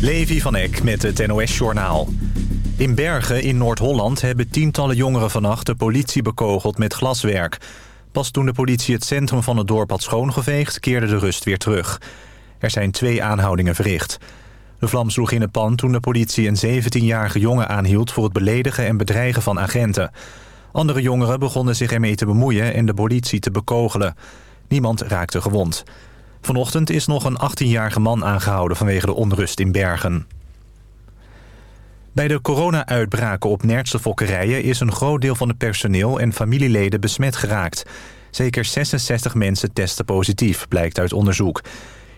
Levi van Eck met het NOS-journaal. In Bergen in Noord-Holland hebben tientallen jongeren vannacht de politie bekogeld met glaswerk. Pas toen de politie het centrum van het dorp had schoongeveegd, keerde de rust weer terug. Er zijn twee aanhoudingen verricht. De vlam sloeg in het pan toen de politie een 17-jarige jongen aanhield... voor het beledigen en bedreigen van agenten. Andere jongeren begonnen zich ermee te bemoeien en de politie te bekogelen. Niemand raakte gewond. Vanochtend is nog een 18-jarige man aangehouden vanwege de onrust in Bergen. Bij de corona-uitbraken op Nertse fokkerijen is een groot deel van het personeel en familieleden besmet geraakt. Zeker 66 mensen testen positief, blijkt uit onderzoek.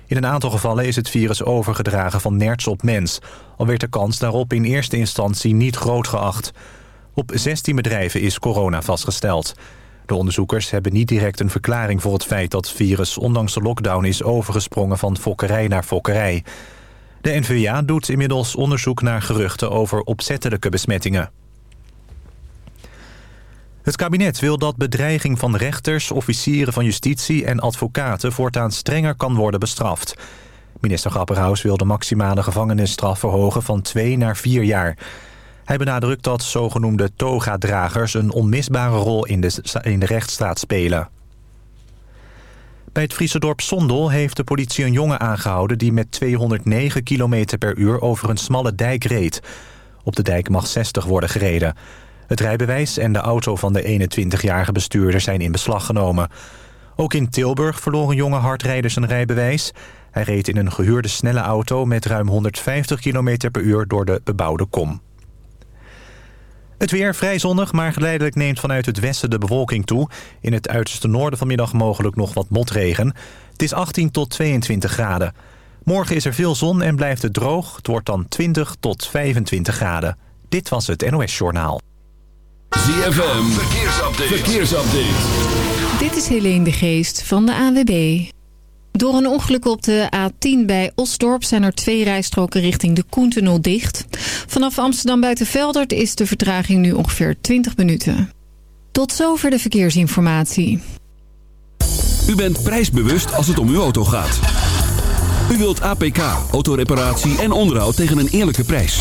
In een aantal gevallen is het virus overgedragen van nerts op mens. Al werd de kans daarop in eerste instantie niet groot geacht. Op 16 bedrijven is corona vastgesteld. De onderzoekers hebben niet direct een verklaring voor het feit dat het virus ondanks de lockdown is overgesprongen van fokkerij naar fokkerij. De NVA doet inmiddels onderzoek naar geruchten over opzettelijke besmettingen. Het kabinet wil dat bedreiging van rechters, officieren van justitie en advocaten voortaan strenger kan worden bestraft. Minister Grapperhaus wil de maximale gevangenisstraf verhogen van twee naar vier jaar. Hij benadrukt dat zogenoemde toga-dragers een onmisbare rol in de, in de rechtsstaat spelen. Bij het Friese dorp Sondel heeft de politie een jongen aangehouden... die met 209 km per uur over een smalle dijk reed. Op de dijk mag 60 worden gereden. Het rijbewijs en de auto van de 21-jarige bestuurder zijn in beslag genomen. Ook in Tilburg verloor een jonge hardrijder zijn rijbewijs. Hij reed in een gehuurde snelle auto met ruim 150 km per uur door de bebouwde kom. Het weer vrij zonnig, maar geleidelijk neemt vanuit het westen de bewolking toe. In het uiterste noorden vanmiddag mogelijk nog wat motregen. Het is 18 tot 22 graden. Morgen is er veel zon en blijft het droog. Het wordt dan 20 tot 25 graden. Dit was het NOS Journaal. ZFM, verkeersupdate. verkeersupdate. Dit is Helene de Geest van de AWB. Door een ongeluk op de A10 bij Osdorp zijn er twee rijstroken richting de Koentunnel dicht. Vanaf Amsterdam Buitenveldert is de vertraging nu ongeveer 20 minuten. Tot zover de verkeersinformatie. U bent prijsbewust als het om uw auto gaat. U wilt APK, autoreparatie en onderhoud tegen een eerlijke prijs.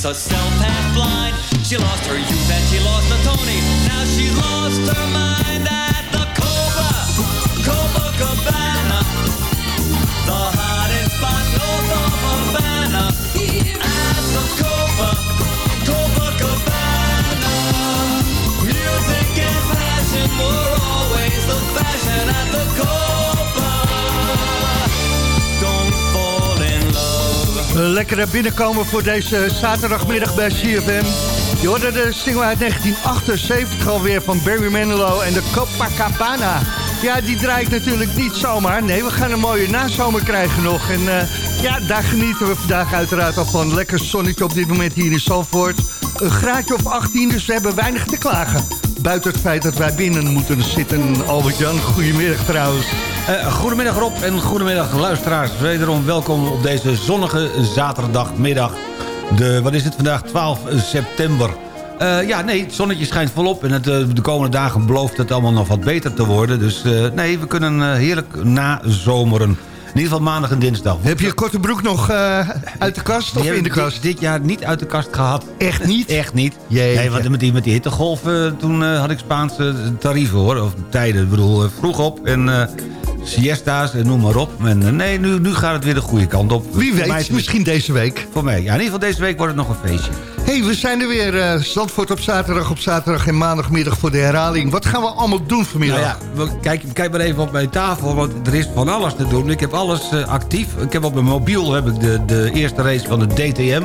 Drinks herself half blind. She lost her youth and she lost her Tony. Now she's lost her mind at the Cobra, Cobra Cabana. The hottest spot north of Havana At the Copa, Copacabana Music and passion were always the fashion at the Copa lekkere binnenkomen voor deze zaterdagmiddag bij CFM. Je hoorde de single uit 1978 alweer van Barry Manilow en de Copacabana. Ja, die draait natuurlijk niet zomaar. Nee, we gaan een mooie nazomer krijgen nog. En eh, ja, daar genieten we vandaag uiteraard al van. Lekker zonnetje op dit moment hier in Zandvoort. Een graadje of 18, dus we hebben weinig te klagen. Buiten het feit dat wij binnen moeten zitten. Albert-Jan, goedemiddag trouwens. Eh, goedemiddag Rob en goedemiddag luisteraars. Wederom welkom op deze zonnige zaterdagmiddag. De, wat is het vandaag? 12 september. Eh, ja, nee, het zonnetje schijnt volop en het, eh, de komende dagen belooft het allemaal nog wat beter te worden. Dus nee, we kunnen heerlijk nazomeren. In ieder geval maandag en dinsdag. Heb je korte broek nog uit de kast of in de ik dit- kast? Dit, jaar niet uit de kast gehad. Echt niet? Echt niet. Jeetje. Nee, want met die, met die hittegolf, eh, toen had ik Spaanse tarieven hoor. Of tijden, ik bedoel, vroeg op en siesta's en noem maar op. En eh, nee, nu, nu gaat het weer de goede kant op. Wie Voor weet, is- misschien deze week. Voor mij, ja. In ieder geval deze week wordt het nog een feestje. hey, we zijn er weer. eh Zandvoort op zaterdag, op zaterdag en maandagmiddag voor de herhaling. Wat gaan we allemaal doen vanmiddag? Nou ja, we- kijk, kijk maar even op mijn tafel, want er is van alles te doen. Ik heb alles eh, actief. Ik heb op mijn mobiel heb ik de, de eerste race van de DTM.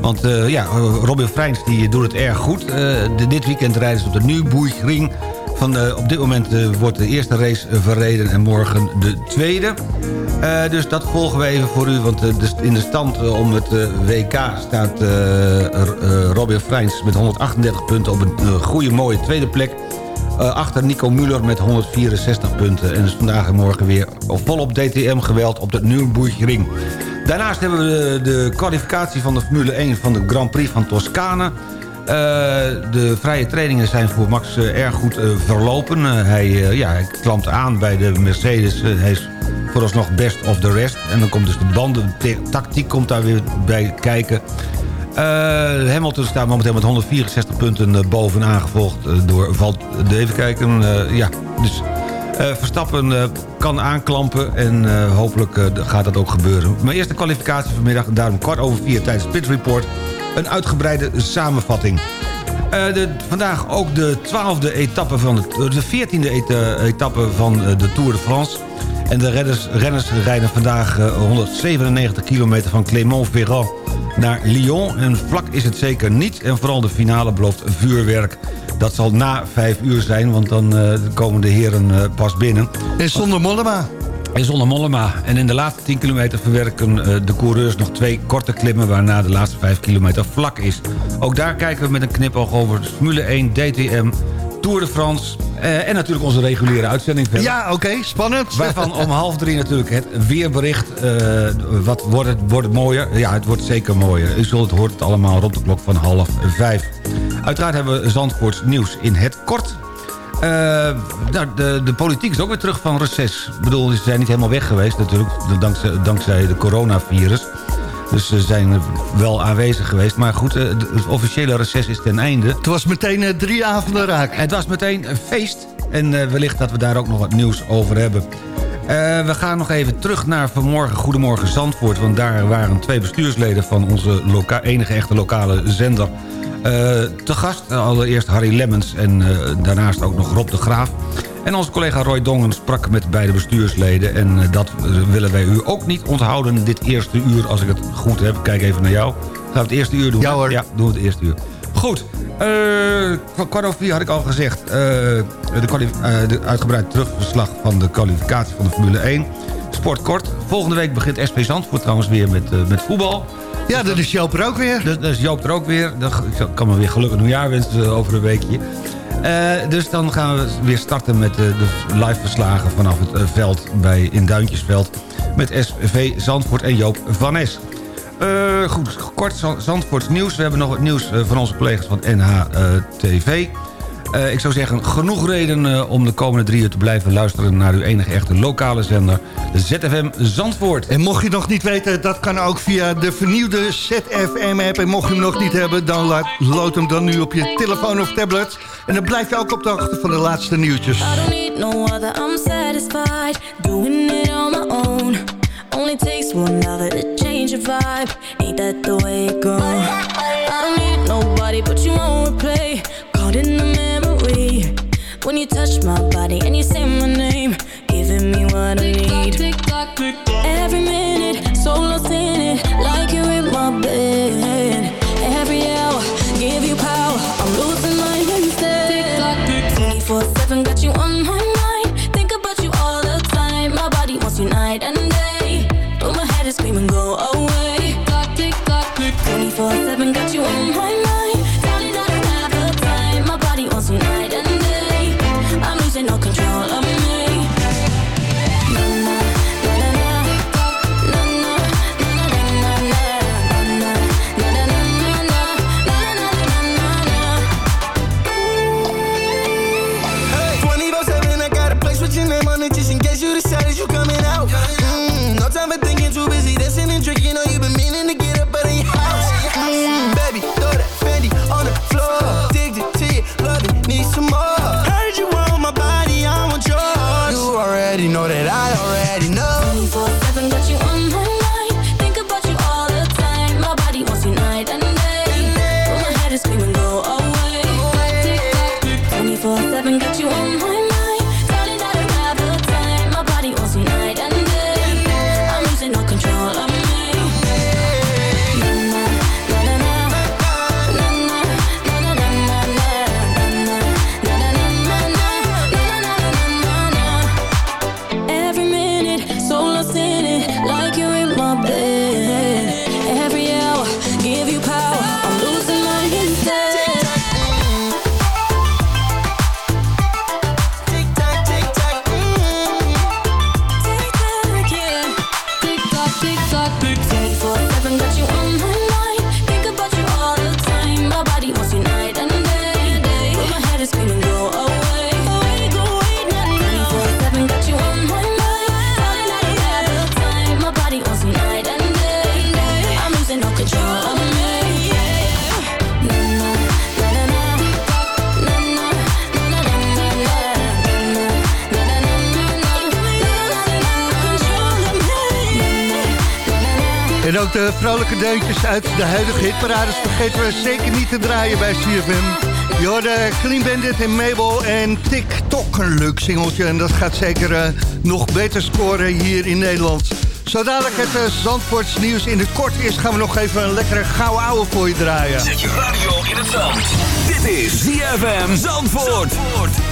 Want eh, ja, eh, Robin Freins die doet het erg goed. Eh, de, dit weekend rijden ze op de Nürburgring. Van, op dit moment eh, wordt de eerste race eh, verreden en morgen de tweede. Eh, dus dat volgen we even voor u. Want de- in de stand om het WK staat Robin Freins met 138 punten op een goede mooie tweede plek. Achter Nico Muller met 164 punten. En is vandaag en morgen weer volop DTM-geweld op de Nürburgring. Daarnaast hebben we de, de kwalificatie van de Formule 1 van de Grand Prix van Toscane. Eh, de vrije trainingen zijn voor Max eh, erg goed eh, verlopen. Hij, ja, klampt aan bij de Mercedes. Hij is vooralsnog best of the rest. En dan komt dus de bandentactiek komt daar weer bij kijken. Hamilton staat momenteel met 164 punten bovenaan gevolgd door Valt. Even kijken, ja, dus Verstappen kan aanklampen en hopelijk gaat dat ook gebeuren. Maar eerst de kwalificatie vanmiddag, daarom kwart over vier tijdens Pit Report... een uitgebreide samenvatting. Eh, de, vandaag ook de twaalfde etappe van de, de veertiende eta- etappe van eh, de Tour de France. En de renners, rijden vandaag eh, 197 kilometer van Clermont-Ferrand naar Lyon. En vlak is het zeker niet. En vooral de finale belooft vuurwerk. Dat zal na vijf uur zijn, want dan eh, komen de heren eh, pas binnen. En zonder Mollema. En zonder Mollema. En in de laatste 10 kilometer verwerken eh, de coureurs nog twee korte klimmen... waarna de laatste 5 kilometer vlak is. Ook daar kijken we met een knipoog over Formule 1, DTM, Tour de France... eh, en natuurlijk onze reguliere uitzending verder. Ja, oké, spannend. Waarvan om half drie natuurlijk het weerbericht. eh, wat wordt het, wordt het mooier? Ja, het wordt zeker mooier. U zult het hoort het allemaal rond de klok van half vijf. Uiteraard hebben we Zandvoorts nieuws in het kort. Eh, nou, de, de politiek is ook weer terug van reces. Ik bedoel, ze zijn niet helemaal weg geweest natuurlijk... dankzij, dankzij de coronavirus. Dus ze zijn wel aanwezig geweest. Maar goed, eh, het officiële reces is ten einde. Het was meteen eh, drie avonden raak. Het was meteen een feest. En wellicht dat we daar ook nog wat nieuws over hebben. We gaan nog even terug naar vanmorgen Goedemorgen Zandvoort. Want daar waren twee bestuursleden van onze enige echte lokale zender... eh, te gast. Eh, allereerst Harry Lemmens en eh, daarnaast ook nog Rob de Graaf. En onze collega Roy Dongen sprak met beide bestuursleden. En dat willen wij u ook niet onthouden dit eerste uur. Als ik het goed heb, kijk even naar jou. Gaan we het eerste uur doen? Ja, hoor. Ja, doen we het eerste uur. Goed, eh, kwart over vier had ik al gezegd... eh, de, eh, de uitgebreid terugverslag van de kwalificatie van de Formule 1. Sport kort. Volgende week begint SP Zandvoort trouwens weer met, eh, met voetbal. Ja, dat is Joop er ook weer. Dus, dus Joop er ook weer. Dan ik kan me weer gelukkig nieuwjaar wensen eh, over een weekje. Eh, dus dan gaan we weer starten met de live verslagen vanaf het veld bij, in Duintjesveld. Met SV Zandvoort en Joop van Es. Goed, kort Zand- Zandvoorts nieuws. We hebben nog wat nieuws van onze collega's van NHTV. Eh ik zou zeggen, genoeg reden eh, om de komende drie uur te blijven luisteren... naar uw enige echte lokale zender, de ZFM Zandvoort. En mocht je het nog niet weten, dat kan ook via de vernieuwde ZFM-app. En mocht je hem nog niet hebben, dan laat- load hem dan nu op je telefoon of tablet. En dan blijf je ook op de hoogte van de laatste nieuwtjes. I don't need no other, I'm satisfied Doing it on my own Only takes one other to change your vibe Ain't that the way it goes? I don't need nobody but you won't Caught in the When you touch my body and you say my name Giving me what I need. tick -tock, tick -tock. Every minute, so lost in it Like you're in my bed. Every hour, give you power. I'm losing my instead. 24-7 got you on my de vrolijke deuntjes uit de huidige hitparades vergeten we zeker niet te draaien bij CFM. Je Clean Bandit en Mabel en TikTok, een leuk singeltje. En dat gaat zeker eh, nog beter scoren hier in Nederland. Zo dadelijk het uh, Zandvoorts nieuws in het kort is... gaan we nog even een lekkere gouden ouwe voor je draaien. Zet je radio in het zand. Dit is ZFM Zandvoort. Inside,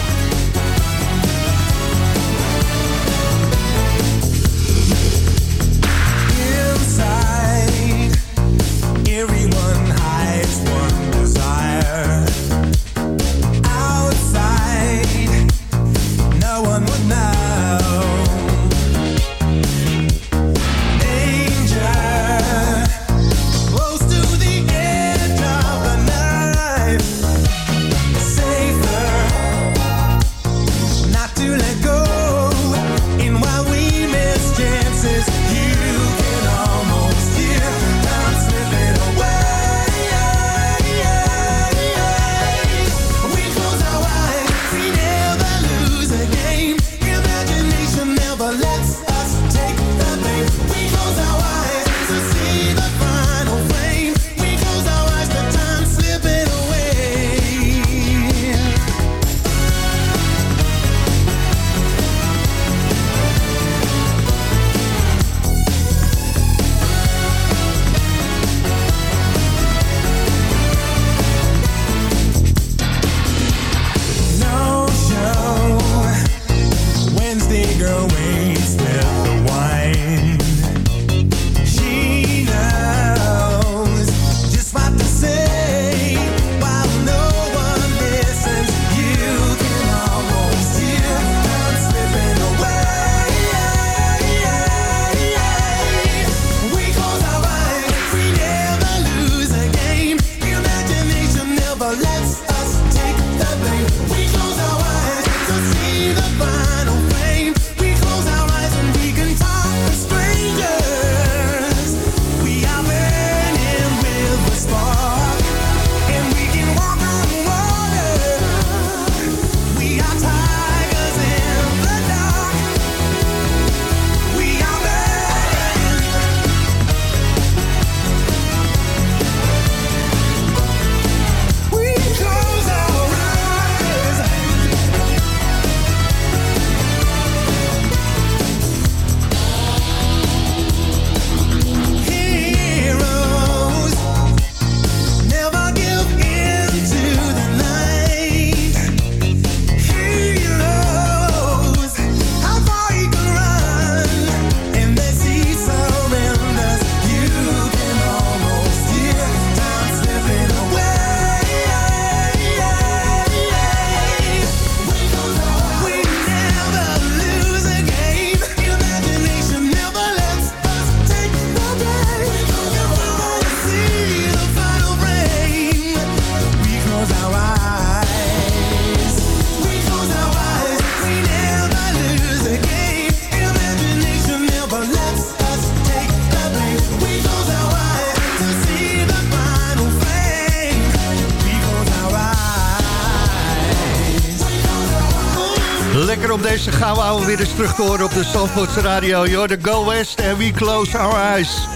ouwe weer eens terug te horen op de Zandvoortse radio. Je hoorde Go West en We Close Our Eyes.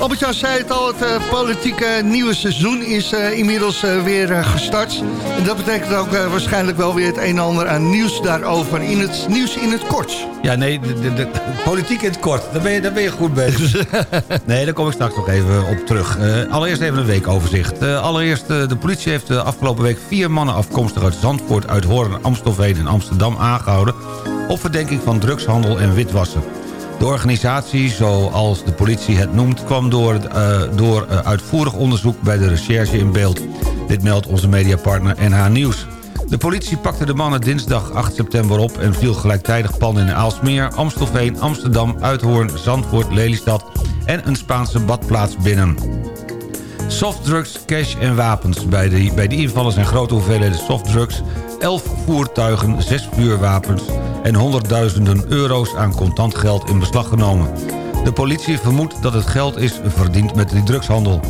Albert-Jan zei het al, het eh, politieke nieuwe seizoen is eh, inmiddels eh, weer gestart. En dat betekent ook waarschijnlijk wel weer het een en ander aan nieuws daarover. In het nieuws in het kort. Ja, nee, de, de, de- politiek in het kort. Daar ben je, daar ben je goed bezig. nee, daar kom ik straks nog even op terug. Allereerst even een weekoverzicht. Allereerst, de politie heeft de afgelopen week vier mannen afkomstig uit Zandvoort, uit Hoorn, Amstelveen en Amsterdam aangehouden... op verdenking van drugshandel en witwassen. De organisatie, zoals de politie het noemt... kwam door, eh, door eh, uitvoerig onderzoek bij de recherche in beeld. Dit meldt onze mediapartner NH Nieuws. De politie pakte de mannen dinsdag 8 september op... en viel gelijktijdig panden in Aalsmeer, Amstelveen, Amsterdam, Uithoorn, Zandvoort, Lelystad... en een Spaanse badplaats binnen. Softdrugs, cash en wapens. Bij de, bij de invallen zijn grote hoeveelheden softdrugs... 11 voertuigen, 6 vuurwapens en honderdduizenden euro's aan contant geld in beslag genomen. De politie vermoedt dat het geld is verdiend met die drugshandel.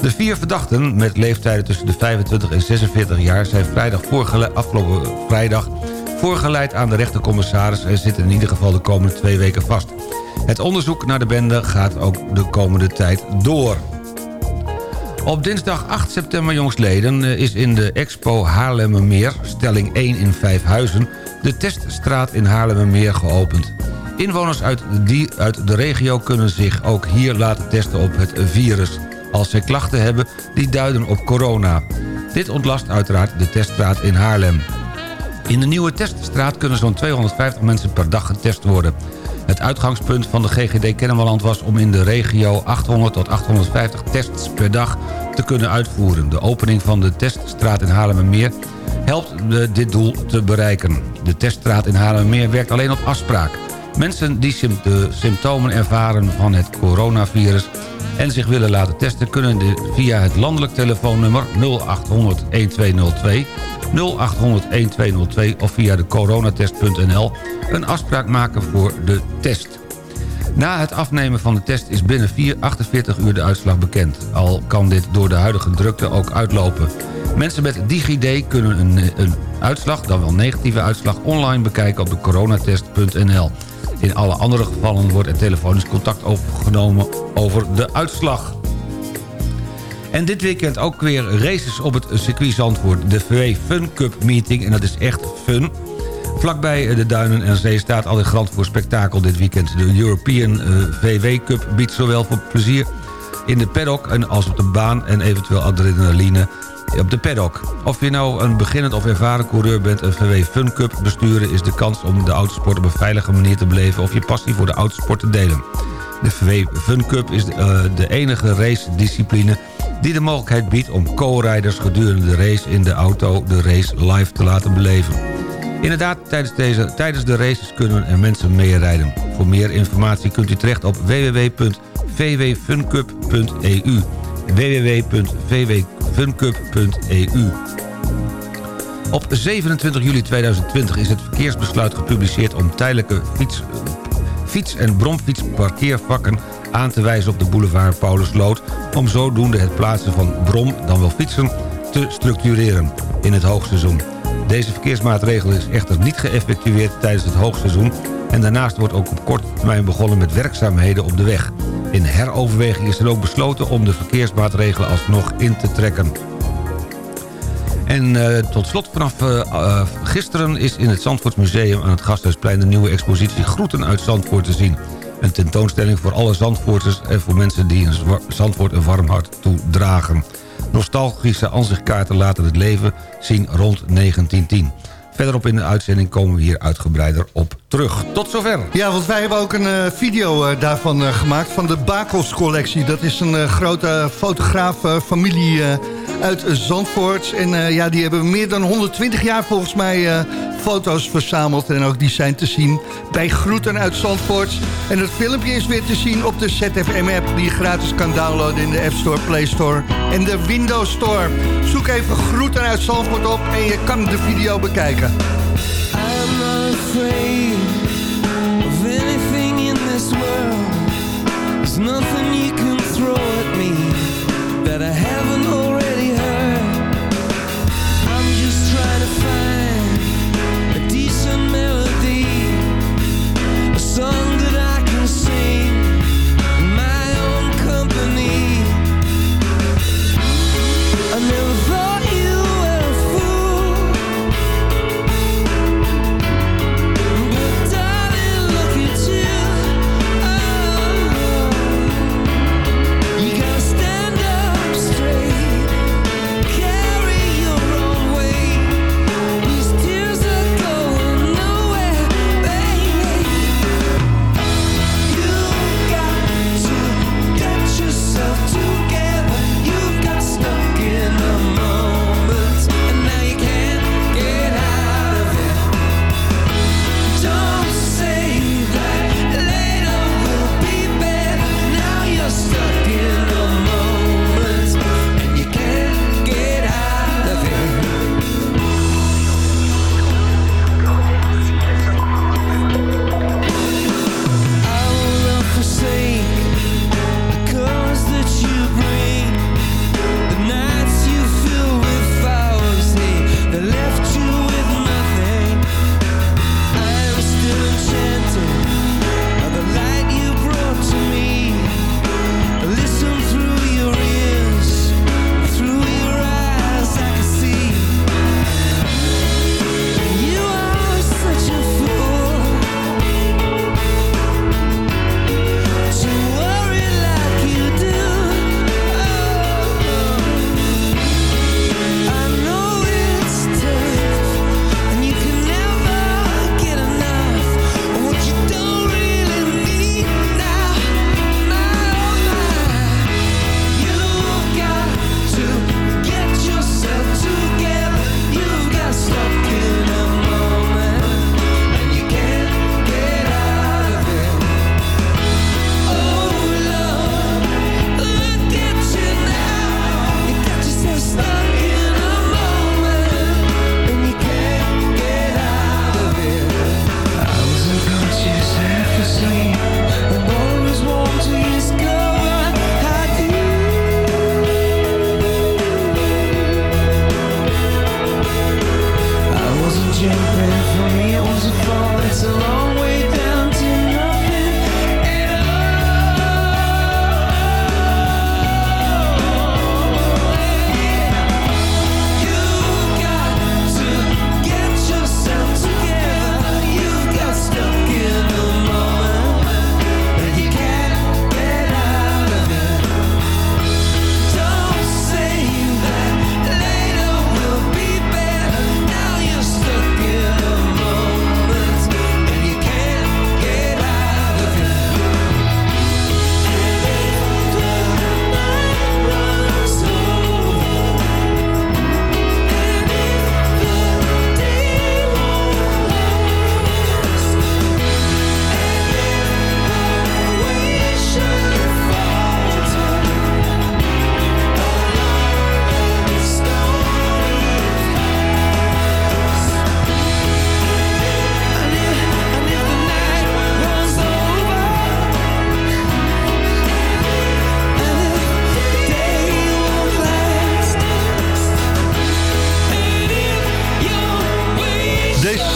De vier verdachten met leeftijden tussen de 25 en 46 jaar... zijn vrijdag afgelopen vrijdag voorgeleid aan de rechtercommissaris... en zit in ieder geval de komende twee weken vast. Het onderzoek naar de bende gaat ook de komende tijd door. Op dinsdag 8 september jongsleden eh, is in de Expo Haarlemmermeer... stelling 1 in Vijfhuizen... de teststraat in Haarlemmermeer geopend. Inwoners uit, die, uit de regio kunnen zich ook hier laten testen op het virus. Als zij klachten hebben, die duiden op corona. Dit ontlast uiteraard de teststraat in Haarlem. In de nieuwe teststraat kunnen zo'n 250 mensen per dag getest worden. Het uitgangspunt van de GGD Kennemerland was om in de regio 800 tot 850 tests per dag te kunnen uitvoeren. De opening van de teststraat in Haarlemmermeer helpt dit doel te bereiken. De teststraat in Haarlemmermeer werkt alleen op afspraak. Mensen die de symptomen ervaren van het coronavirus en zich willen laten testen... kunnen de- via het landelijk telefoonnummer 0800 1202... 0800 1202 of via de coronatest.nl een afspraak maken voor de test. Na het afnemen van de test is binnen 4, 48 uur de uitslag bekend. Al kan dit door de huidige drukte ook uitlopen. Mensen met DigiD kunnen een, een uitslag, dan wel negatieve uitslag... online bekijken op de coronatest.nl. In alle andere gevallen wordt er telefonisch contact opgenomen over de uitslag. En dit weekend ook weer races op het circuit Zandvoort. De VW Fun Cup meeting, en dat is echt fun. Vlakbij de Duinen en Zee staat al in grand voor spektakel dit weekend. De European eh, VW Cup biedt zowel voor plezier in de paddock en als op de baan... en eventueel adrenaline op de paddock. Of je nou een beginnend of ervaren coureur bent... een VW Fun Cup besturen is de kans om de autosport op een veilige manier te beleven... of je passie voor de autosport te delen. De VW Fun Cup is eh, de enige race-discipline die de mogelijkheid biedt om co-rijders gedurende de race in de auto de race live te laten beleven. Inderdaad, tijdens, deze, tijdens de races kunnen er mensen meerijden. Voor meer informatie kunt u terecht op www.vwfuncup.eu Op 27 juli 2020 is het verkeersbesluit gepubliceerd om tijdelijke fiets, fiets- en bromfietsparkeervakken aan te wijzen op de boulevard Paulusloot... om zodoende het plaatsen van brom, dan wel fietsen, te structureren in het hoogseizoen. Deze verkeersmaatregel is echter niet geëffectueerd tijdens het hoogseizoen... en daarnaast wordt ook op korte termijn begonnen met werkzaamheden op de weg. In heroverweging is er ook besloten om de verkeersmaatregelen alsnog in te trekken. En eh, tot slot, vanaf eh, eh, gisteren is in het Zandvoortsmuseum aan het Gasthuisplein... de nieuwe expositie Groeten uit Zandvoort te zien. Een tentoonstelling voor alle Zandvoorters en voor mensen die in Zandvoort een warm hart toedragen. Nostalgische ansichtkaarten laten het leven zien rond 1910. Verderop in de uitzending komen we hier uitgebreider op terug. Tot zover. Ja, want wij hebben ook een eh, video eh, daarvan eh, gemaakt, van de Bakels collectie. Dat is een eh, grote fotograaf-familie eh, uit Zandvoort. En eh, ja, die hebben meer dan 120 jaar volgens mij eh, foto's verzameld. En ook die zijn te zien bij Groeten uit Zandvoort. En het filmpje is weer te zien op de ZFM-app... die je gratis kan downloaden in de App Store, Play Store en de Windows Store. Zoek even Groeten uit Zandvoort op en je kan de video bekijken. I'm not afraid There's nothing you can throw at me that I haven't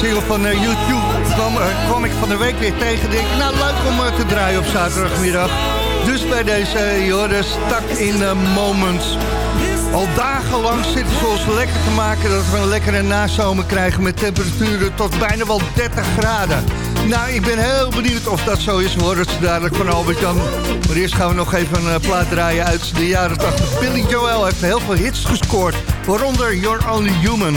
van eh, YouTube kwam, kwam ik van de week weer tegen. Denk, nou, leuk om eh, te draaien op zaterdagmiddag. Dus bij deze uh, Joris Stuck in the Moments. Al dagenlang zitten ze ons lekker te maken... dat we een lekkere nazomer krijgen met temperaturen tot bijna wel 30 graden. Nou, ik ben heel benieuwd of dat zo is. We horen het dadelijk van Albert-Jan. Maar eerst gaan we nog even een plaat draaien uit de jaren 80. Billy Joel heeft heel veel hits gescoord. Waaronder You're Only Human.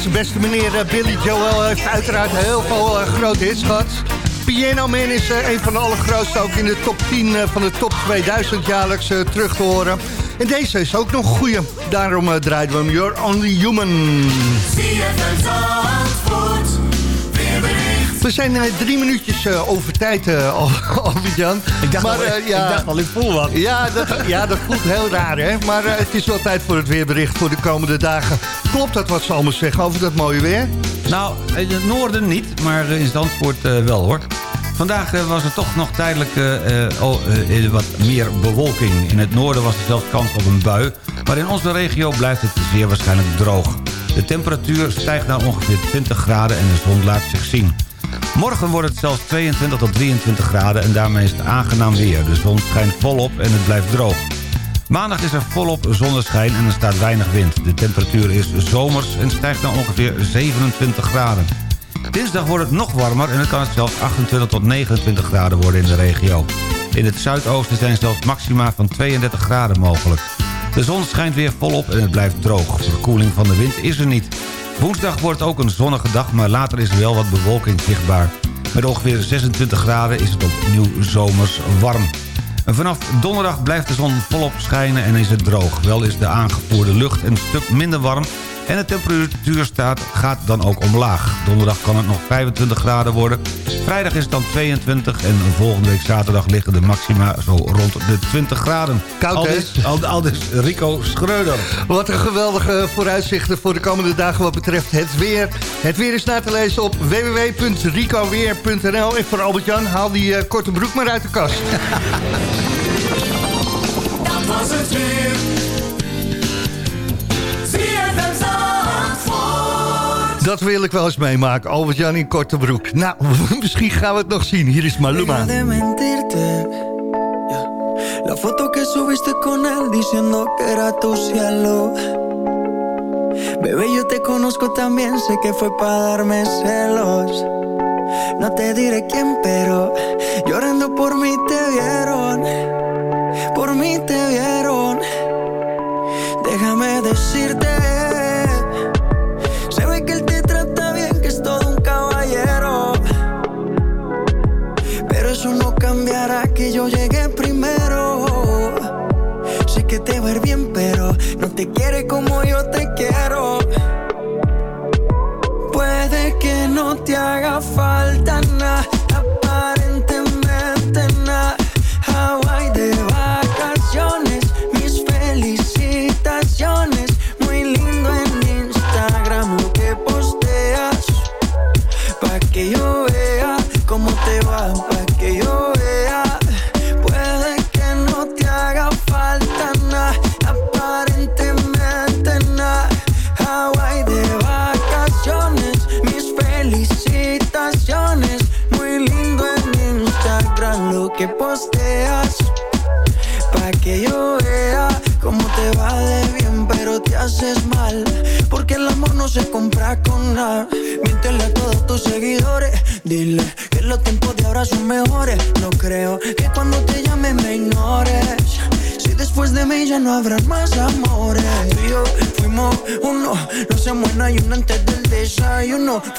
Deze beste meneer eh, Billy Joel heeft uiteraard heel veel eh, grote hits gehad. Piano Man is eh, een van de allergrootste, ook in de top 10 eh, van de top 2000 jaarlijks terug te horen. En deze is ook nog een goeie. Daarom draaien we hem You're Only Human. We zijn drie minuutjes over tijd, Al- Albert-Jan. Ik dacht, Maar, al, eh, ik dacht al, ik voel wat. Ja dat, ja, dat voelt heel raar, hè? Maar het is wel tijd voor het weerbericht voor de komende dagen. Klopt dat wat ze allemaal zeggen over dat mooie weer? Nou, in het noorden niet, maar in Zandvoort eh, wel hoor. Vandaag eh, was er toch nog tijdelijk eh, eh, oh, eh, wat meer bewolking. In het noorden was er zelfs kans op een bui. Maar in onze regio blijft het zeer waarschijnlijk droog. De temperatuur stijgt naar ongeveer 20 graden en de zon laat zich zien. Morgen wordt het zelfs 22 tot 23 graden en daarmee is het aangenaam weer. De zon schijnt volop en het blijft droog. Maandag is er volop zonneschijn en er staat weinig wind. De temperatuur is zomers en stijgt naar ongeveer 27 graden. Dinsdag wordt het nog warmer en het kan zelfs 28 tot 29 graden worden in de regio. In het zuidoosten zijn zelfs maxima van 32 graden mogelijk. De zon schijnt weer volop en het blijft droog. Verkoeling van de wind is er niet. Woensdag wordt ook een zonnige dag, maar later is er wel wat bewolking zichtbaar. Met ongeveer 26 graden is het opnieuw zomers warm. Vanaf donderdag blijft de zon volop schijnen en is het droog. Wel is de aangevoerde lucht een stuk minder warm... en de temperatuur staat, gaat dan ook omlaag. Donderdag kan het nog 25 graden worden. Vrijdag is het dan 22 en volgende week zaterdag liggen de maxima zo rond de 20 graden. Koud, hè? Aldus, al- aldus Rico Schreuder. Wat een geweldige vooruitzichten voor de komende dagen wat betreft het weer. Het weer is na te lezen op www.ricoweer.nl. En voor Albert-Jan, haal die eh, korte broek maar uit de kast. Dat was het weer. Dat wil ik wel eens meemaken. Albert-Jan in korte broek. Nou, misschien gaan we het nog zien. Hier is Maluma. La foto que subiste con él diciendo que era tu cielo. Bebé, yo te conozco también, sé que fue para darme celos. No te diré quién, pero llorando por mí te vieron. Por mí te vieron. Déjame decirte. Te ir bien, pero no te quiere como yo te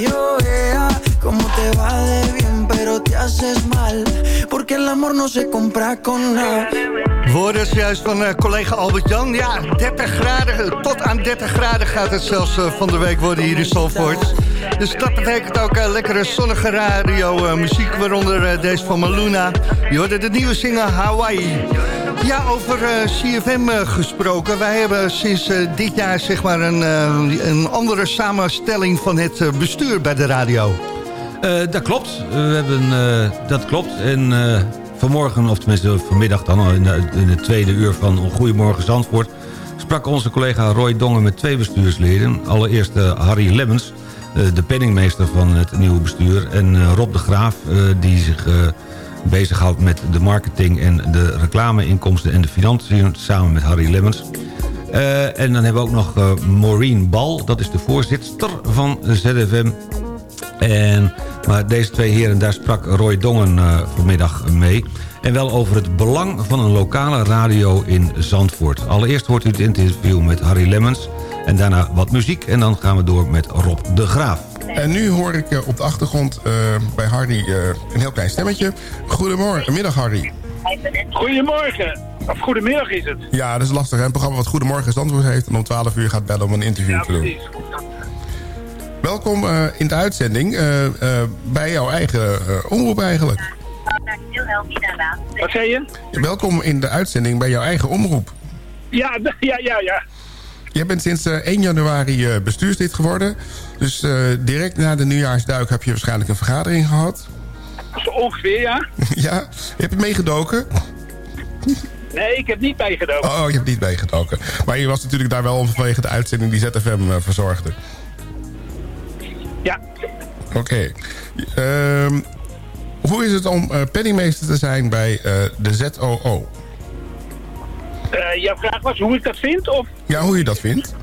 yo te va de bien, pero te haces mal. Porque el amor no se compra con. Woorden juist van eh, collega Albert-Jan. Ja, 30 graden, tot aan 30 graden gaat het zelfs eh, van de week worden hier in Zandvoort. Dus dat betekent ook eh, lekkere zonnige radio muziek, waaronder deze van Maluna. Je hoorde de nieuwe single Hawaii. Ja, over eh, CFM eh, gesproken. Wij hebben sinds eh, dit jaar zeg maar een, een andere samenstelling van het bestuur bij de radio. Dat klopt. we hebben, dat klopt. En vanmorgen, of tenminste vanmiddag dan... in in de tweede uur van Goedemorgen Zandvoort... sprak onze collega Roy Dongen met twee bestuursleden. Allereerst Harry Lemmens, de penningmeester van het nieuwe bestuur... en Rob de Graaf, die zich... bezighoudt met de marketing en de reclameinkomsten en de financiën... samen met Harry Lemmens. Eh, en dan hebben we ook nog eh, Maureen Bal, dat is de voorzitter van ZFM. En, maar deze twee heren, daar sprak Roy Dongen eh, vanmiddag mee. En wel over het belang van een lokale radio in Zandvoort. Allereerst hoort u het interview met Harry Lemmens. En daarna wat muziek. En dan gaan we door met Rob de Graaf. En nu hoor ik eh, op de achtergrond eh, bij Hardy eh, een heel klein stemmetje. Goedemorgen, middag Hardy. Goedemorgen. Of goedemiddag is het. Ja, dat is lastig. Hè? Een programma wat Goedemorgen Zandvoort heeft... en om 12 uur gaat bellen om een interview Ja, te doen. precies. Welkom eh, in de uitzending eh, eh, bij jouw eigen omroep eigenlijk. Wat zei je? Welkom in de uitzending bij jouw eigen omroep. Ja, ja, ja, ja. Jij bent sinds eh, 1 januari eh, bestuurslid geworden. Dus eh, direct na de nieuwjaarsduik heb je waarschijnlijk een vergadering gehad. Zo ongeveer, ja. ja, je hebt meegedoken. Nee, ik heb niet meegedoken. Oh, je hebt niet meegedoken. Maar je was natuurlijk daar wel om vanwege de uitzending die ZFM eh, verzorgde. Ja. Oké. Ehm, hoe is het om eh, penningmeester te zijn bij eh, de ZOO? Eh, jouw vraag was hoe ik dat vind? Of Ja, hoe je dat vindt?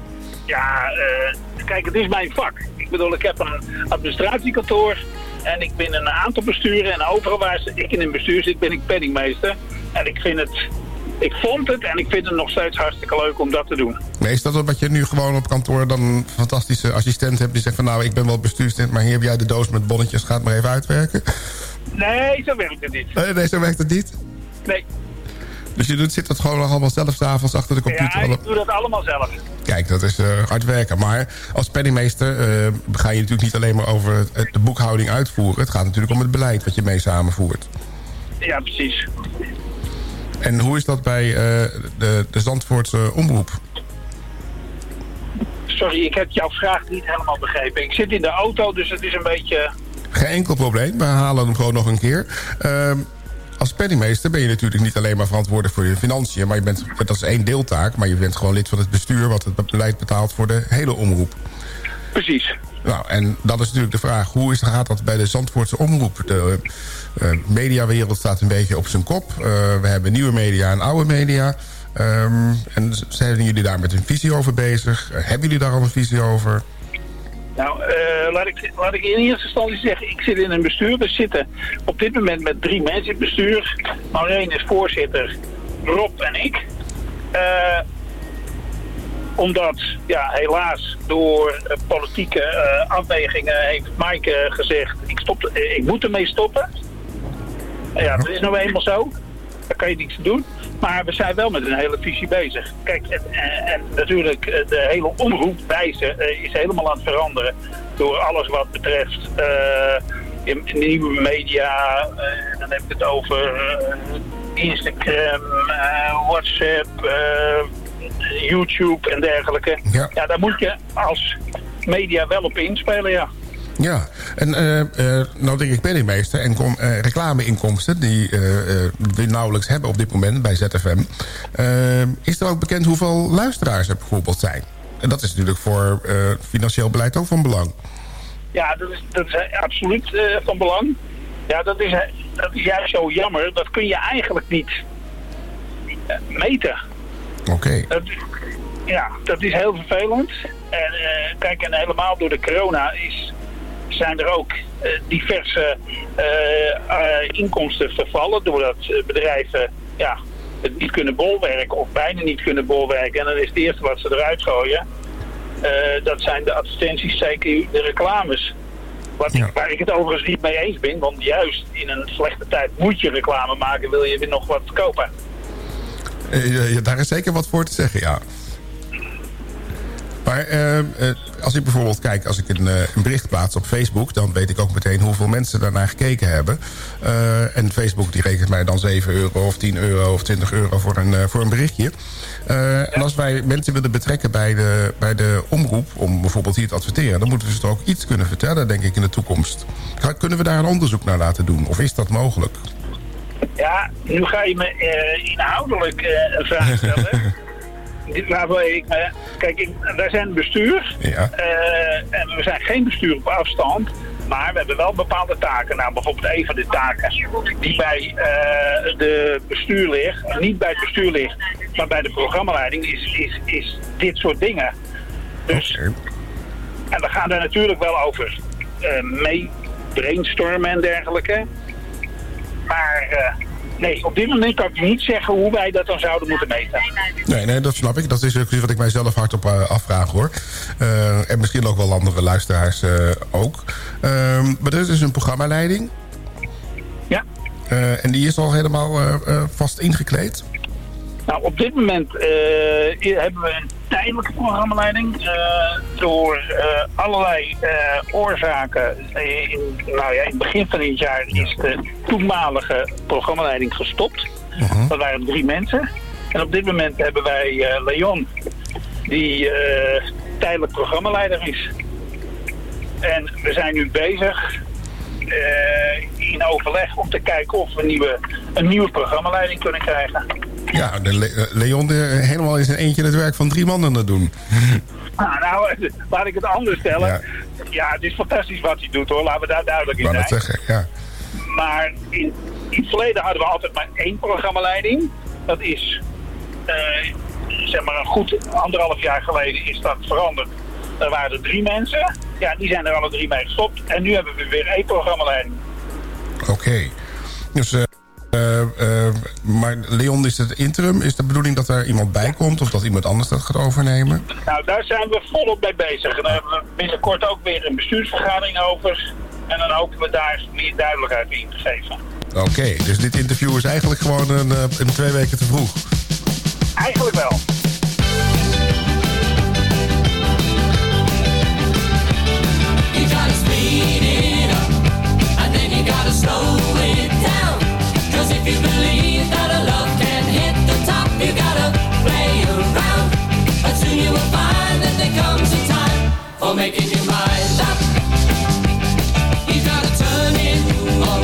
ja, eh, kijk, het is mijn vak. Ik bedoel, ik heb een administratiekantoor en ik ben een aantal besturen en overal waar ik in een bestuur zit, ben ik penningmeester. En ik vind het, ik vond het en ik vind het nog steeds hartstikke leuk om dat te doen. Nee, is dat wat je nu gewoon op kantoor dan een fantastische assistent hebt... die zegt van nou, ik ben wel bestuurslid, maar hier heb jij de doos met bonnetjes, ga het maar even uitwerken? Nee, zo werkt het niet. Nee, nee zo werkt het niet. Nee. Dus je doet, zit dat gewoon nog allemaal zelf s'avonds achter de computer? Ja, ik doe dat allemaal zelf. Kijk, dat is eh, hard werken. Maar als penningmeester eh, ga je natuurlijk niet alleen maar over het- de boekhouding uitvoeren. Het gaat natuurlijk om het beleid wat je mee samenvoert. Ja, precies. En hoe is dat bij eh, de, de Zandvoortse omroep? Sorry, ik heb jouw vraag niet helemaal begrepen. Ik zit in de auto, dus het is een beetje... Geen enkel probleem, we halen hem gewoon nog een keer. Als penningmeester ben je natuurlijk niet alleen maar verantwoordelijk voor je financiën... maar je bent, dat is één deeltaak, maar je bent gewoon lid van het bestuur... wat het beleid betaalt voor de hele omroep. Precies. Nou, en dan is natuurlijk de vraag, hoe is, gaat dat bij de Zandvoortse omroep? De eh, mediawereld staat een beetje op zijn kop. Eh, we hebben nieuwe media en oude media. Ehm, en zijn jullie daar met een visie over bezig? Hebben jullie daar al een visie over? Nou, eh, laat, ik, laat ik in eerste instantie zeggen, ik zit in een bestuur. We zitten op dit moment met drie mensen in het bestuur. Maureen is voorzitter, Rob en ik. Eh, omdat, ja, helaas, door eh, politieke afwegingen heeft Mike gezegd... Ik, stop, ik moet ermee stoppen. En ja, dat is nou eenmaal zo. Daar kan je niets aan doen. Maar we zijn wel met een hele visie bezig. Kijk, en, en, en natuurlijk eh, de hele omroepwijze eh, is helemaal aan het veranderen. Door alles wat betreft eh, in- in nieuwe media. dan heb ik het over Instagram, WhatsApp, YouTube en dergelijke. Ja. ja, daar moet je als media wel op inspelen, ja. Ja, en eh, eh, nou denk ik penningmeester en kom, eh, reclameinkomsten... die we nauwelijks hebben op dit moment bij ZFM... is er ook bekend hoeveel luisteraars er bijvoorbeeld zijn? En dat is natuurlijk voor financieel beleid ook van belang. Ja, dat is, dat is absoluut van belang. Ja, dat is, dat is juist zo jammer. Dat kun je eigenlijk niet meten. Oké. Ja, dat is heel vervelend. En kijk, en helemaal door de corona is, zijn er ook eh, diverse eh, eh, inkomsten vervallen. Doordat bedrijven ja, het niet kunnen bolwerken of bijna niet kunnen bolwerken. En dan is het eerste wat ze eruit gooien. dat zijn de advertenties, zeker de reclames. Wat ik, waar ik het overigens niet mee eens ben. Want juist in een slechte tijd moet je reclame maken. Wil je weer nog wat kopen. Ja, daar is zeker wat voor te zeggen, ja. Maar eh, eh, als ik bijvoorbeeld kijk, als ik een, eh, een bericht plaats op Facebook... dan weet ik ook meteen hoeveel mensen daarnaar gekeken hebben. Eh, en Facebook die rekent mij dan 7 euro of 10 euro of 20 euro voor een, eh, voor een berichtje. En als wij mensen willen betrekken bij de, bij de omroep... om bijvoorbeeld hier te adverteren... dan moeten we ze toch ook iets kunnen vertellen, denk ik, in de toekomst. Kunnen we daar een onderzoek naar laten doen? Of is dat mogelijk? Ja, nu ga je me inhoudelijk eh, een vraag stellen. Waarbij ik, me- kijk, ik, wij zijn bestuur. Ja. eh, en we zijn geen bestuur op afstand. Maar we hebben wel bepaalde taken. Nou, bijvoorbeeld een van de taken die bij eh, de bestuur ligt. Niet bij het bestuur ligt, maar bij de programmaleiding is, is, is dit soort dingen. Dus, en we gaan daar natuurlijk wel over eh, mee brainstormen en dergelijke. Maar nee, op dit moment kan ik niet zeggen hoe wij dat dan zouden moeten meten. Nee, nee, dat snap ik. Dat is ook iets wat ik mijzelf hardop uh, afvraag, hoor. Uh, en misschien ook wel andere luisteraars uh, ook. Uh, maar dit is dus een programmaleiding. Ja. En die is al helemaal vast ingekleed? Nou, op dit moment uh, hebben we een tijdelijke programmaleiding. Uh, door uh, allerlei oorzaken. In, nou ja, in het begin van dit jaar is de toenmalige programmaleiding gestopt. -huh. Dat waren drie mensen. En op dit moment hebben wij Leon, die tijdelijk programmaleider is. En we zijn nu bezig in overleg om te kijken of we een nieuwe, een nieuwe programmaleiding kunnen krijgen. Ja, de Le Leon de, helemaal in zijn eentje het werk van drie mannen te doen. Nou, nou, laat ik het anders stellen. Ja. ja. het is fantastisch wat hij doet hoor, laten we daar duidelijk in zijn. zeggen, ja. Maar in, in het verleden hadden we altijd maar één programmaleiding. Dat is, uh, zeg maar een goed anderhalf jaar geleden is dat veranderd. Er waren er drie mensen. Ja, die zijn er alle drie mee gestopt. En nu hebben we weer één programmaleiding. Oké. Okay. Dus... Uh... Uh, uh, maar Leon, is het interim? Is de bedoeling dat er iemand bij komt of dat iemand anders dat gaat overnemen? Nou, daar zijn we volop mee bezig. En daar hebben we binnenkort ook weer een bestuursvergadering over. En dan hopen we daar meer duidelijkheid in te geven. Oké, okay, dus dit interview is eigenlijk gewoon een, een twee weken te vroeg? Eigenlijk wel. You gotta speed it Cause if you believe that a love can hit the top, you gotta play around. And soon you will find that there comes a time for making your mind up. You gotta turn it on,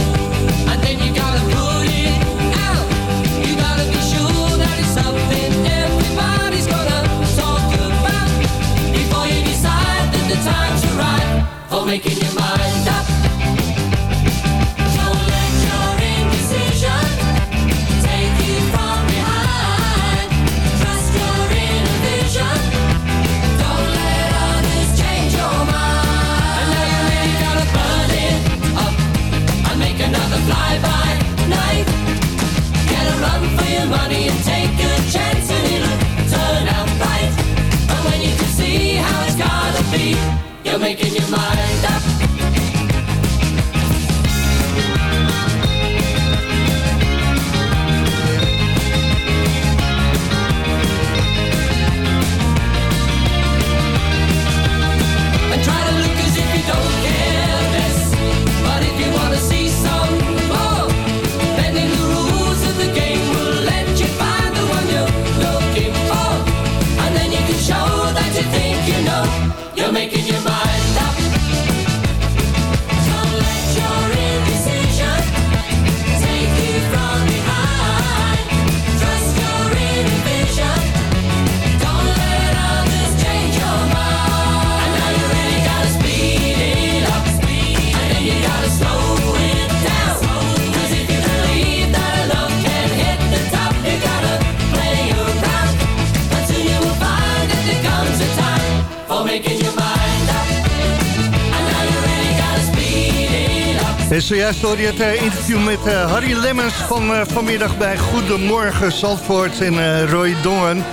and then you gotta put it out. You gotta be sure that it's something everybody's gonna talk about. Before you decide that the time's right for making making your mind up. En zojuist het uh, interview met uh, Harry Lemmens van uh, vanmiddag bij Goedemorgen Zandvoort en Roy Dongen.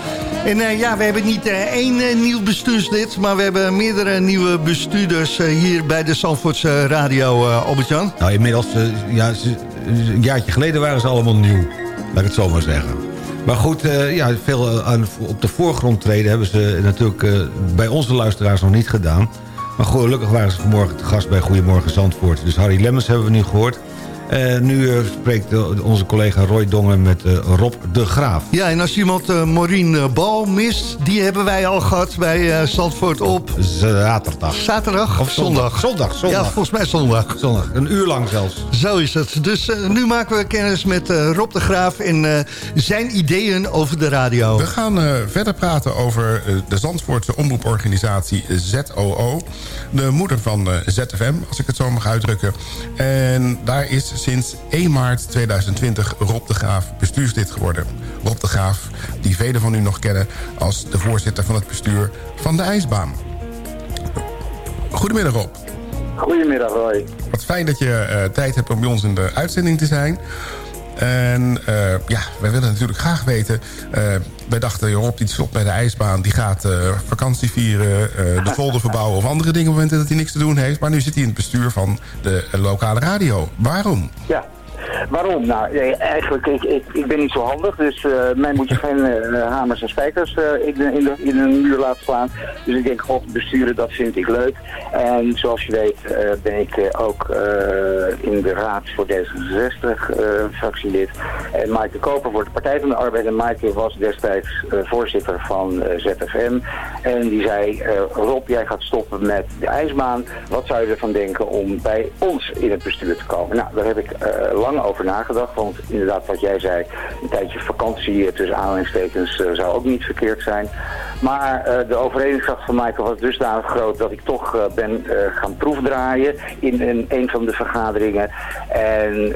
En ja, we hebben niet één nieuw bestuurslid, maar we hebben meerdere nieuwe bestuurders hier bij de Zandvoortse radio, Albert-Jan. Nou, inmiddels, ja, een jaartje geleden waren ze allemaal nieuw, laat ik het zo maar zeggen. Maar goed, eh, ja, veel eh, aan, op de voorgrond treden hebben ze natuurlijk eh, bij onze luisteraars nog niet gedaan. Maar gelukkig waren ze vanmorgen te gast bij Goedemorgen Zandvoort. Dus Harry Lemmens hebben we nu gehoord. Eh, nu eh, spreekt eh, onze collega Roy Dongen met eh, Rob de Graaf. Ja, en als iemand uh, Maureen Bal mist... die hebben wij al gehad bij uh, Zandvoort op... Zaterdag. Zaterdag of zondag? Zondag, zondag. Ja, volgens mij zondag. Zondag, een uur lang zelfs. Zo is het. Dus uh, nu maken we kennis met uh, Rob de Graaf... en uh, zijn ideeën over de radio. We gaan verder praten over de Zandvoortse omroeporganisatie ZOO. De moeder van ZFM, als ik het zo mag uitdrukken. En daar is sinds 1 maart 2020 Rob de Graaf bestuurslid geworden. Rob de Graaf, die velen van u nog kennen... als de voorzitter van het bestuur van de IJsbaan. Goedemiddag Rob. Goedemiddag Roy. Wat fijn dat je uh, tijd hebt om bij ons in de uitzending te zijn. En uh, ja, wij willen natuurlijk graag weten... Uh, wij dachten, Rob die stopt bij de ijsbaan... die gaat vakantie vieren, de folder verbouwen of andere dingen... op het moment dat hij niks te doen heeft. Maar nu zit hij in het bestuur van de lokale radio. Waarom? Ja, Waarom? Nou, eigenlijk, ik, ik, ik ben niet zo handig, dus uh, mij moet je geen uh, hamers en spijkers uh, in, in, in een muur laten slaan. Dus ik denk, god, besturen, dat vind ik leuk. En zoals je weet ben ik ook in de raad voor D66 fractielid. En Maaike Koper wordt de Partij van de Arbeid. En Maaike was destijds voorzitter van ZFM. En die zei, Rob, jij gaat stoppen met de ijsbaan. Wat zou je ervan denken om bij ons in het bestuur te komen? Nou, daar heb ik lang over nagedacht. Want inderdaad, wat jij zei, een tijdje vakantie tussen aanhalingstekens uh, zou ook niet verkeerd zijn. Maar uh, de overredingskracht van Michael was dusdanig groot dat ik toch ben gaan proefdraaien in een, een van de vergaderingen. En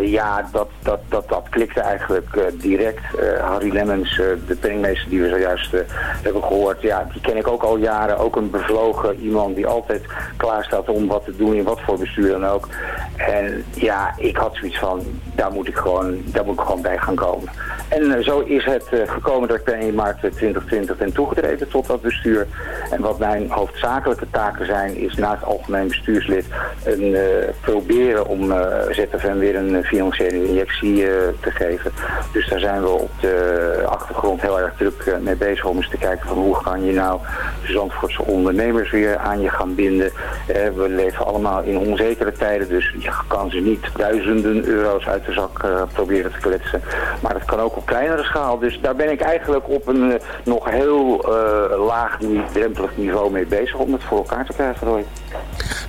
ja, dat, dat, dat, dat klikte eigenlijk direct. Harry Lemmens, de penningmeester die we zojuist hebben gehoord, ja, die ken ik ook al jaren. Ook een bevlogen iemand die altijd klaar staat om wat te doen in wat voor bestuur dan ook. En ja, ik had zoiets van, daar moet ik gewoon, daar moet ik gewoon bij gaan komen. En uh, zo is het uh, gekomen dat ik per 1 maart 2020 ben toegetreden tot dat bestuur. En wat mijn hoofdzakelijke taken zijn, is naast algemeen bestuurslid een, proberen om ZFM weer een financiële injectie te geven. Dus daar zijn we op de achtergrond heel erg druk mee bezig om eens te kijken van hoe kan je nou de Zandvoortse ondernemers weer aan je gaan binden. we leven allemaal in onzekere tijden, dus je kan ze niet duizenden euro's uit de zak uh, proberen te kletsen. Maar dat kan ook op kleinere schaal. Dus daar ben ik eigenlijk op een uh, nog heel uh, laag, drempelig niveau mee bezig om het voor elkaar te krijgen, Roy.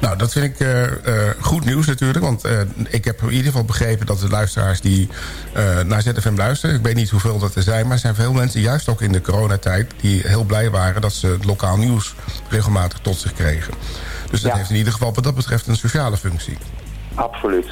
Nou, dat vind ik goed nieuws natuurlijk. Want ik heb in ieder geval begrepen dat de luisteraars die naar ZFM luisteren... ik weet niet hoeveel dat er zijn, maar er zijn veel mensen... juist ook in de coronatijd, die heel blij waren... dat ze het lokaal nieuws regelmatig tot zich kregen. Dus dat ja. heeft in ieder geval wat dat betreft een sociale functie. Absoluut.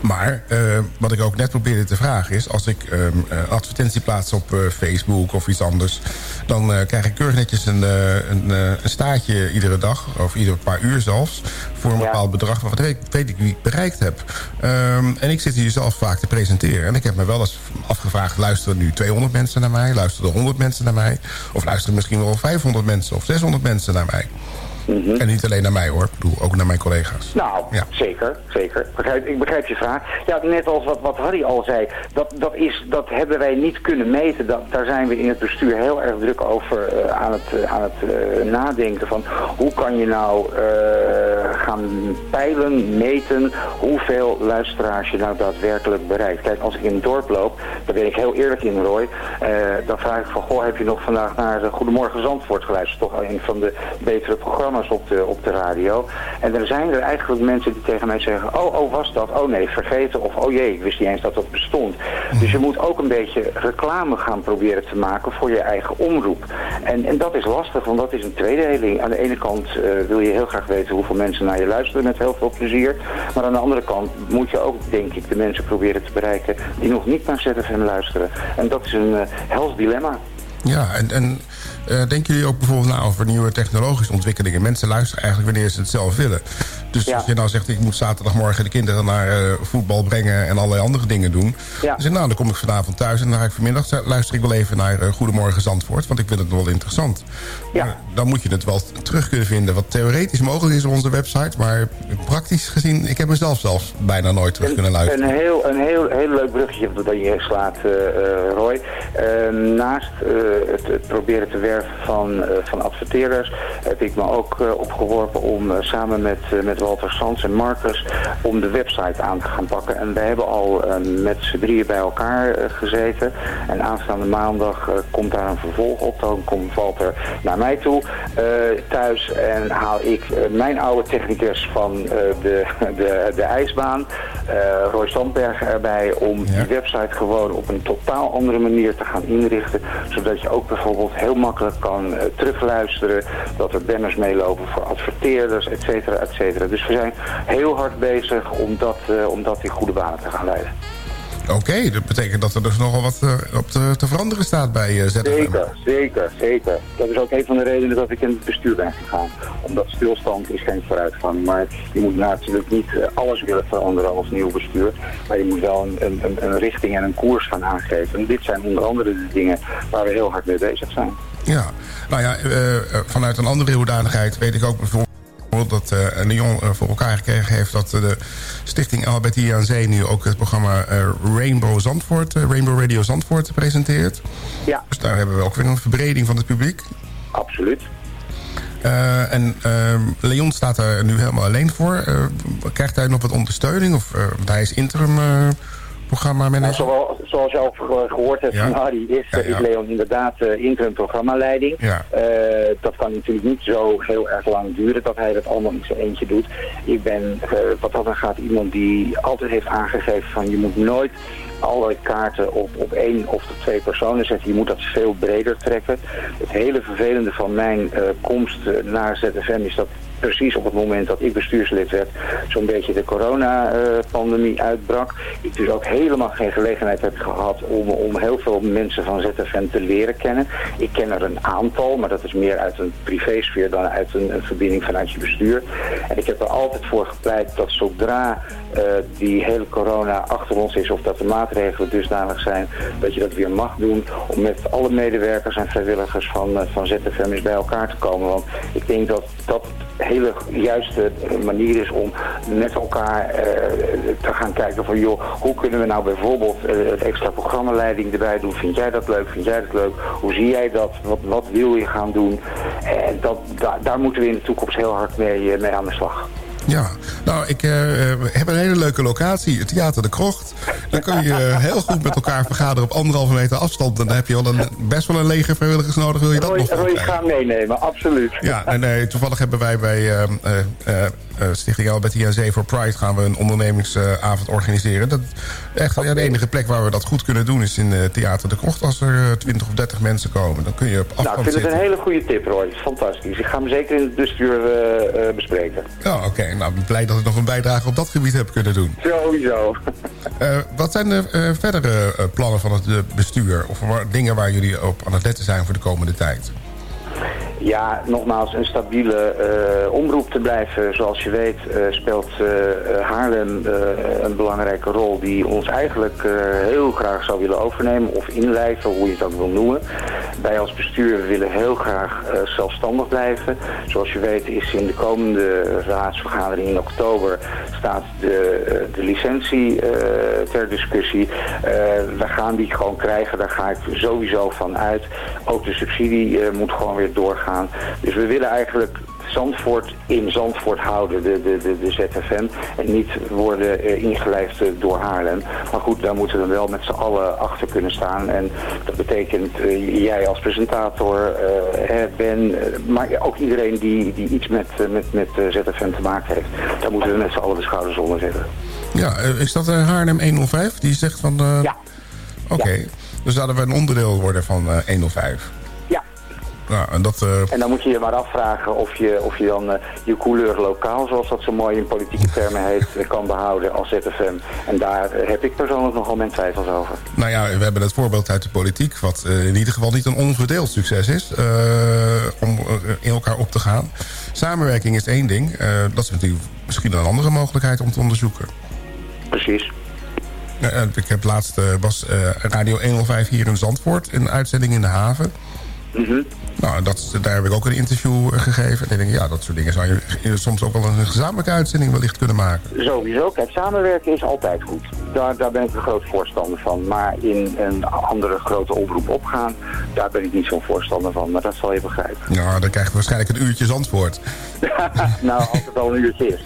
Maar uh, wat ik ook net probeerde te vragen is... als ik um, advertentie plaats op uh, Facebook of iets anders... dan krijg ik keurig netjes een, een, een, staartje iedere dag... of iedere paar uur zelfs... voor een ja. bepaald bedrag waarvan weet, weet ik wie ik bereikt heb. Um, en ik zit hier zelf vaak te presenteren. En ik heb me wel eens afgevraagd... luisteren nu 200 mensen naar mij? Luisteren 100 mensen naar mij? Of luisteren misschien wel 500 mensen of 600 mensen naar mij? Mm -hmm. En niet alleen naar mij hoor, ik bedoel ook naar mijn collega's. Nou, ja. zeker, zeker. Begrijp, ik begrijp je vraag. Ja, net als wat, wat Harry al zei, dat, dat, is, dat hebben wij niet kunnen meten. Dat, daar zijn we in het bestuur heel erg druk over uh, aan het, uh, aan het uh, nadenken van hoe kan je nou gaan peilen, meten hoeveel luisteraars je nou daadwerkelijk bereikt. Kijk, als ik in het dorp loop, daar ben ik heel eerlijk in Roy, dan vraag ik van, goh, heb je nog vandaag naar Goedemorgen Zandvoort geluisterd? Toch een van de betere programma's op de, op de radio. En er zijn er eigenlijk mensen die tegen mij zeggen... oh, oh, was dat? Oh nee, vergeten. Of oh jee, ik wist niet eens dat dat bestond. Dus je moet ook een beetje reclame gaan proberen te maken voor je eigen omroep. En, en dat is lastig, want dat is een tweedeling. Aan de ene kant uh, wil je heel graag weten hoeveel mensen naar je luisteren met heel veel plezier. Maar aan de andere kant moet je ook, denk ik, de mensen proberen te bereiken... die nog niet naar ZFM luisteren. En dat is een uh, hels dilemma. Ja, en, en Eh, denken jullie ook bijvoorbeeld na over nieuwe technologische ontwikkelingen? Mensen luisteren eigenlijk wanneer ze het zelf willen. Dus als je nou zegt, ik moet zaterdagmorgen de kinderen naar eh, voetbal brengen... en allerlei andere dingen doen. Ja. Dan zeg nou, dan kom ik vanavond thuis en dan ga ik vanmiddag... luister ik wel even naar eh, Goedemorgen Zandvoort, want ik vind het wel interessant. Ja. Dan moet je het wel terug kunnen vinden. Wat theoretisch mogelijk is op onze website... maar praktisch gezien, ik heb mezelf zelfs bijna nooit terug kunnen luisteren. Een heel, een heel, heel leuk bruggetje dat je slaat, eh, eh, Roy. Eh, naast het, het proberen te werven van, van adverteerders... heb ik me ook eh, opgeworpen om eh, samen met, eh, met Walter Sands en Marcus... om de website aan te gaan pakken. En wij hebben al met z'n drieën bij elkaar gezeten. En aanstaande maandag komt daar een vervolg op. Dan komt Walter naar mij toe thuis en haal ik mijn oude technicus van de, de, de ijsbaan, Roy Sandberg, erbij om die website gewoon op een totaal andere manier te gaan inrichten. Zodat je ook bijvoorbeeld heel makkelijk kan terugluisteren, dat er banners meelopen voor adverteerders, et cetera, et cetera. Dus we zijn heel hard bezig om dat, eh, om dat in goede banen te gaan leiden. Oké, dat betekent dat er dus nogal wat eh, op te, te veranderen staat bij eh, ZFM. Zeker, zeker, zeker. Dat is ook een van de redenen dat ik in het bestuur ben gegaan. Omdat stilstand is geen vooruitgang. Maar je moet natuurlijk niet eh, alles willen veranderen als nieuw bestuur. Maar je moet wel een, een, een- richting en een koers gaan aangeven. En dit zijn onder andere de dingen waar we heel hard mee bezig zijn. Ja, nou ja, vanuit een andere hoedanigheid weet ik ook bijvoorbeeld dat eh Lyon voor elkaar gekregen heeft... dat eh, de stichting Albertia aan Zee nu ook het programma eh, Rainbow Zandvoort... eh, Rainbow Radio Zandvoort presenteert. Ja. Dus daar hebben we ook weer een verbreding van het publiek. Absoluut. En eh, Leon staat er nu helemaal alleen voor. Krijgt hij nog wat ondersteuning? Of, want hij is interim programmamanager. Nou, zoals, zoals je al ge- gehoord hebt van Harry, is, is Leon inderdaad uh, interim programmaleiding. Eh, dat kan natuurlijk niet zo heel erg lang duren dat hij dat allemaal in zijn eentje doet. Ik ben, eh, wat dat dan gaat, iemand die altijd heeft aangegeven van je moet nooit alle kaarten op, op één of twee personen zetten. Je moet dat veel breder trekken. Het hele vervelende van mijn eh, komst eh, naar ZFM is dat precies op het moment dat ik bestuurslid werd, zo'n beetje de coronapandemie uitbrak. Ik dus ook helemaal geen gelegenheid heb gehad om, om heel veel mensen van ZFM te leren kennen. Ik ken er een aantal, maar dat is meer uit een privésfeer dan uit een, een verbinding vanuit je bestuur. En ik heb er altijd voor gepleit dat zodra die hele corona achter ons is of dat de maatregelen dusdanig zijn dat je dat weer mag doen om met alle medewerkers en vrijwilligers van, eh, van ZFM eens bij elkaar te komen. Want ik denk dat dat hele juiste eh, manier is om met elkaar eh, te gaan kijken van joh, hoe kunnen we nou bijvoorbeeld eh, het extra programmaleiding erbij doen? Vind jij dat leuk? Vind jij dat leuk? Hoe zie jij dat? Wat, wat wil je gaan doen? En dat, da- daar moeten we in de toekomst heel hard mee, eh, mee aan de slag. Ja, nou, ik eh, heb een hele leuke locatie, het Theater de Krocht. Dan kun je eh, heel goed met elkaar vergaderen op anderhalve meter afstand. Dan heb je al een, best wel een leger vrijwilligers nodig. Wil je dat Roy, nog Roy, ik krijgen? ga meenemen, absoluut. Ja, en eh, toevallig hebben wij bij eh, eh, Stichting Albertia Zee voor Pride... gaan we een ondernemingsavond organiseren. Dat, echt, ja, de enige plek waar we dat goed kunnen doen is in eh, Theater de Krocht. Als er eh, 20 of 30 mensen komen, dan kun je op afstand Nou, ik vind het een hele goede tip, Roy. Fantastisch. Ik ga hem zeker in het bestuur bespreken. Ja, oké. Nou, ik ben blij dat ik nog een bijdrage op dat gebied heb kunnen doen. Sowieso. Eh, wat zijn de eh, verdere eh, plannen van het bestuur? Of dingen waar jullie op aan het letten zijn voor de komende tijd? Ja, nogmaals, een stabiele eh, omroep te blijven. Zoals je weet eh, speelt eh, Haarlem een belangrijke rol die ons eigenlijk heel graag zou willen overnemen of inlijven, hoe je het ook wil noemen. Wij als bestuur willen heel graag zelfstandig blijven. Zoals je weet is in de komende raadsvergadering in oktober staat de, de licentie ter discussie. We gaan die gewoon krijgen, daar ga ik sowieso van uit. Ook de subsidie moet gewoon weer doorgaan. Dus we willen eigenlijk Zandvoort in Zandvoort houden, de, de, de, de ZFM. En niet worden eh, ingelijfd eh, door Haarlem. Maar goed, daar moeten we wel met z'n allen achter kunnen staan. En dat betekent eh, jij als presentator, Ben, maar ook iedereen die, die iets met, met, met ZFM te maken heeft. Daar moeten we met z'n allen de schouders onder zetten. Ja, is dat Haarlem 105? Die zegt van... Ja. Oké, dus zouden we een onderdeel worden van eh, 105? Nou, en dat... eh, En dan moet je je maar afvragen of je, of je dan eh, je couleur lokaal, zoals dat zo mooi in politieke termen heet, eh, kan behouden als ZFM. En daar heb ik persoonlijk nogal mijn twijfels over. Nou ja, we hebben het voorbeeld uit de politiek... wat in ieder geval niet een onverdeeld succes is... om in elkaar op te gaan. Samenwerking is één ding. dat is natuurlijk misschien een andere mogelijkheid om te onderzoeken. Precies. Ja, ik heb laatst, was Radio 105 hier in Zandvoort... een uitzending in de haven. Mhm. Nou, dat, daar heb ik ook een interview eh, gegeven. En ik denk, ja, dat soort dingen zou je soms ook wel een gezamenlijke uitzending wellicht kunnen maken. Sowieso, kijk, samenwerken is altijd goed. Daar, daar ben ik een groot voorstander van. Maar in een andere grote omroep opgaan, daar ben ik niet zo'n voorstander van. Maar dat zal je begrijpen. Nou, dan krijg je waarschijnlijk een uurtje Zandvoort. nou, als het al een uurtje is.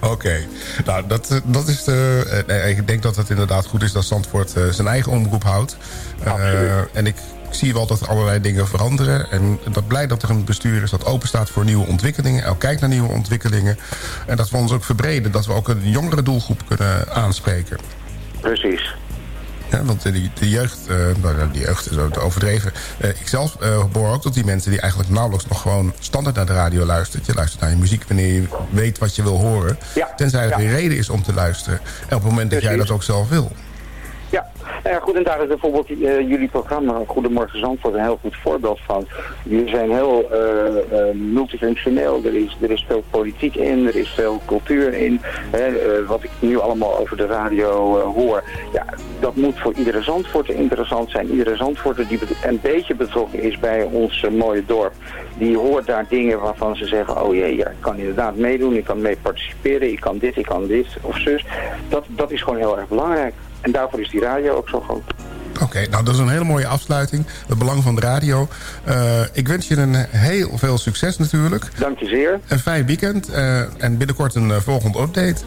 Oké, nou dat, eh, dat is de. eh, nee, ik denk dat het inderdaad goed is dat Zandvoort eh, zijn eigen omroep houdt. Eh, en ik zie wel dat er allerlei dingen veranderen. En dat blij dat er een bestuur is dat open staat voor nieuwe ontwikkelingen. Ook kijkt naar nieuwe ontwikkelingen. En dat we ons ook verbreden. Dat we ook een jongere doelgroep kunnen aanspreken. Precies. Ja, want eh, die, de jeugd, eh, nou, ja, die jeugd is overdreven. Eh, ik zelf eh, behoor ook tot die mensen die eigenlijk nauwelijks nog gewoon standaard naar de radio luistert. Je luistert naar je muziek wanneer je weet wat je wil horen. tenzij er ja. een reden is om te luisteren. En op het moment dat jij dat ook zelf wil. Ja, nou ja, goed, en daar is bijvoorbeeld eh, jullie programma Goedemorgen Zandvoort een heel goed voorbeeld van. Jullie zijn heel eh, multifunctioneel, er is, er is veel politiek in, er is veel cultuur in. Hè, wat ik nu allemaal over de radio hoor, ja, dat moet voor iedere Zandvoorter interessant zijn. Iedere Zandvoorter die een beetje betrokken is bij ons mooie dorp, die hoort daar dingen waarvan ze zeggen, oh jee, ja, ik kan inderdaad meedoen, ik kan mee participeren, ik kan dit, ik kan dit of zus. Dat, dat is gewoon heel erg belangrijk. En daarvoor is die radio ook zo groot. Oké, nou dat is een hele mooie afsluiting. Het belang van de radio. Eh, ik wens je een heel veel succes natuurlijk. Dank je zeer. Een fijn weekend. eh, en binnenkort een eh, volgende update.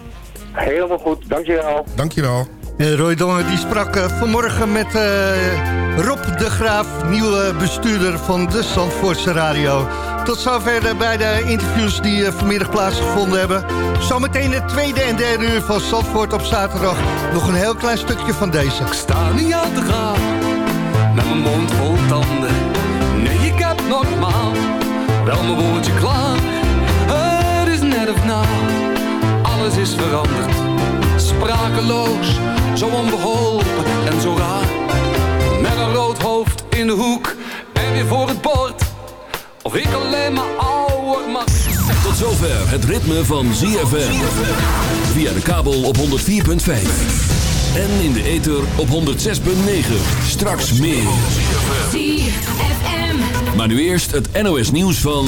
Helemaal goed, dankjewel. Dankjewel. Roy Dongen die sprak eh, vanmorgen met eh, Rob de Graaf, nieuwe bestuurder van de Zandvoortse Radio. Tot zover bij de interviews die eh, vanmiddag plaatsgevonden hebben. Zometeen het tweede en derde uur van Zandvoort op zaterdag. Nog een heel klein stukje van deze. Ik sta niet aan te gaan, met mijn mond vol tanden. Nee, ik heb normaal wel mijn woordje klaar. Het is net of na, alles is veranderd. Sprakeloos, zo onbeholpen en zo raar. Met een rood hoofd in de hoek en weer voor het bord. Of ik alleen maar ouder mag. Tot zover het ritme van ZFM. Via de kabel op 104.5. En in de ether op 106.9. Straks meer. ZFM. Maar nu eerst het NOS nieuws van...